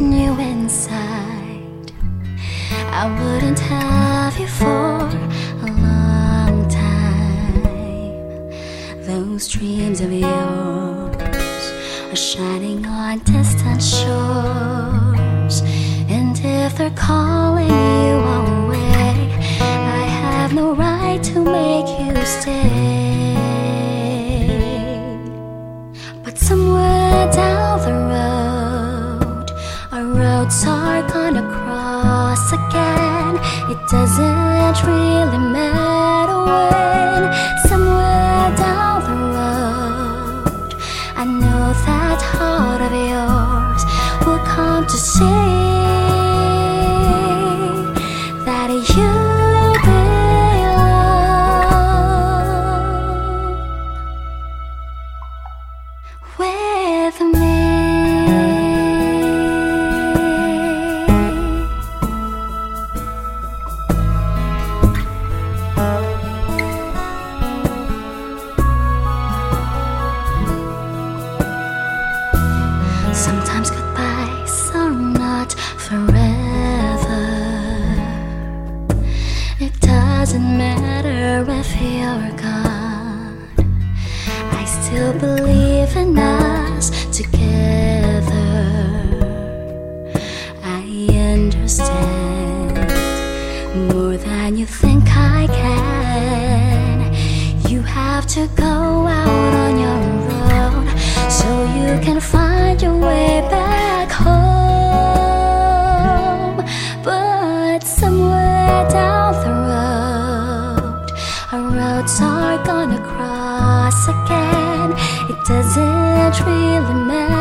knew inside I wouldn't have you for a long time. Those dreams of yours are shining on distant shores, and if they're calling you away, I have no right to make you stay. Roads are gonna cross again. It doesn't really matter when. Somewhere down the road, I know that heart of yours will come to see Still believe in us together. I understand more than you think I can. You have to go out on your own so you can find your way back home. But somewhere down the road, our roads are gonna cross again. It doesn't really matter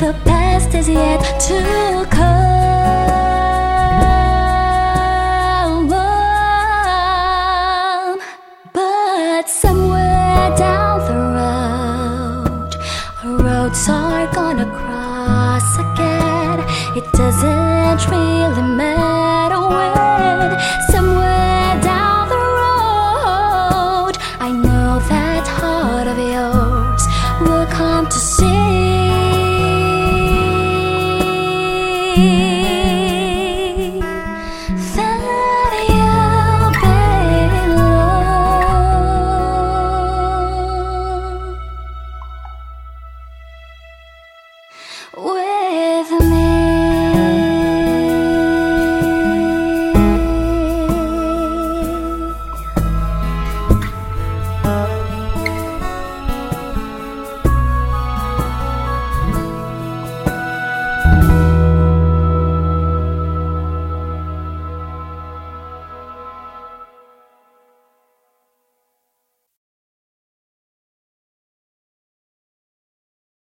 the past is yet to come. But somewhere down the road, our roads are gonna cross again. It doesn't really matter.